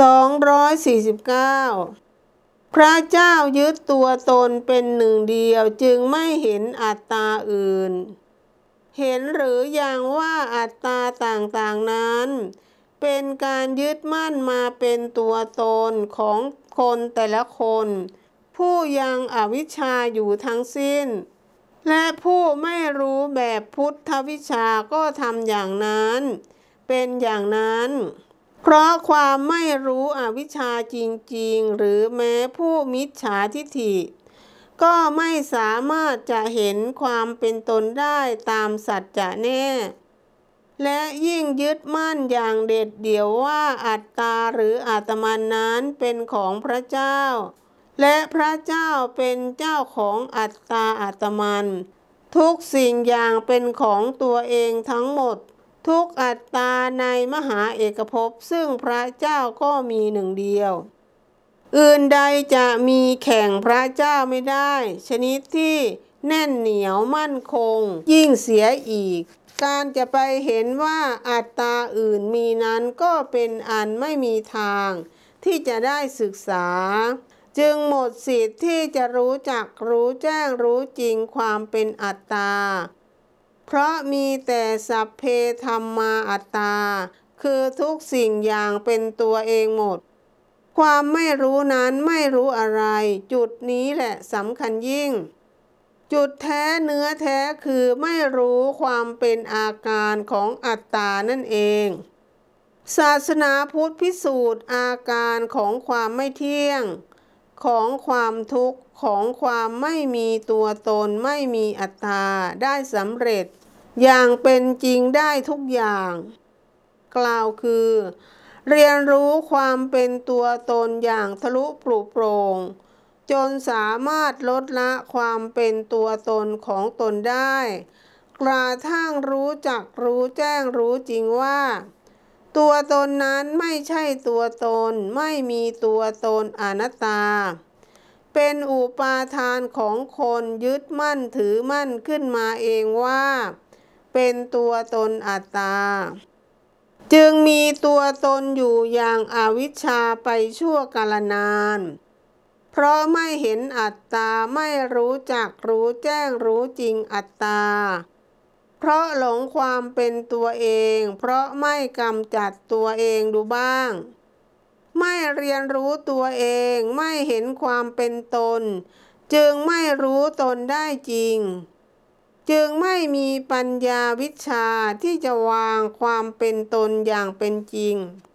249 พระเจ้ายึดตัวตนเป็นหนึ่งเดียวจึงไม่เห็นอัตตาอื่น เห็นหรือยังว่าอัตตาต่างๆนั้น เป็นการยึดมั่นมาเป็นตัวตนของคนแต่ละคน ผู้ยังอวิชชาอยู่ทั้งสิ้น และผู้ไม่รู้แบบพุทธวิชาก็ทำอย่างนั้น เป็นอย่างนั้น เพราะความไม่รู้อวิชชาจริง ๆ หรือแม้ผู้มิจฉาทิฐิ ก็ไม่สามารถจะเห็นความเป็นตนได้ตามสัจจะแน่ และยิ่งยึดมั่นอย่างเด็ดเดี่ยวว่าอัตตาหรืออาตมันนั้นเป็นของพระเจ้า และพระเจ้าเป็นเจ้าของอัตตาอาตมัน ทุกสิ่งอย่างเป็นของตัวเองทั้งหมด ทุกอัตตาในมหาเอกภพซึ่งพระเจ้าก็มีหนึ่งเดียว อื่นใดจะมีแข่งพระเจ้าไม่ได้ ชนิดที่แน่นเหนียวมั่นคง ยิ่งเสียอีก การจะไปเห็นว่าอัตตาอื่นมีนั้นก็เป็นอันไม่มีทาง ที่จะได้ศึกษา จึงหมดสิทธิ์ที่จะรู้จักรู้แจ้งรู้จริงความเป็นอัตตา เพราะมีแต่สัพเพธรรมาอัตตา คือทุกสิ่งอย่างเป็นตัวเองหมด ความไม่รู้นั้นไม่รู้อะไร จุดนี้แหละสำคัญยิ่ง จุดแท้เนื้อแท้คือไม่รู้ความเป็นอาการของอัตตานั่นเอง ศาสนาพุทธพิสูจน์อาการของความไม่เที่ยง ของความทุกข์ของความไม่มีตัวตนไม่มีอัตตาได้สำเร็จ อย่างเป็นจริงได้ทุกอย่าง กล่าวคือ เรียนรู้ความเป็นตัวตนอย่างทะลุปลุโปรงจนสามารถลดละความเป็นตัวตนของตนได้ กระทั่งรู้จักรู้แจ้งรู้จริงว่า ตัวตนนั้นไม่ใช่ตัวตน ไม่มีตัวตนอนัตตา เป็นอุปาทานของคนยึดมั่นถือมั่นขึ้นมาเองว่า เป็นตัวตนอัตตา จึงมีตัวตนอยู่อย่างอาวิชชาไปชั่วกาลนาน เพราะไม่เห็นอัตตาไม่รู้จักรู้แจ้งรู้จริงอัตตา เพราะหลงความเป็นตัวเอง เพราะไม่กำจัดตัวเองดูบ้าง ไม่เรียนรู้ตัวเอง ไม่เห็นความเป็นตน จึงไม่รู้ตนได้จริง จึงไม่มีปัญญาวิชาที่จะวางความเป็นตนอย่างเป็นจริง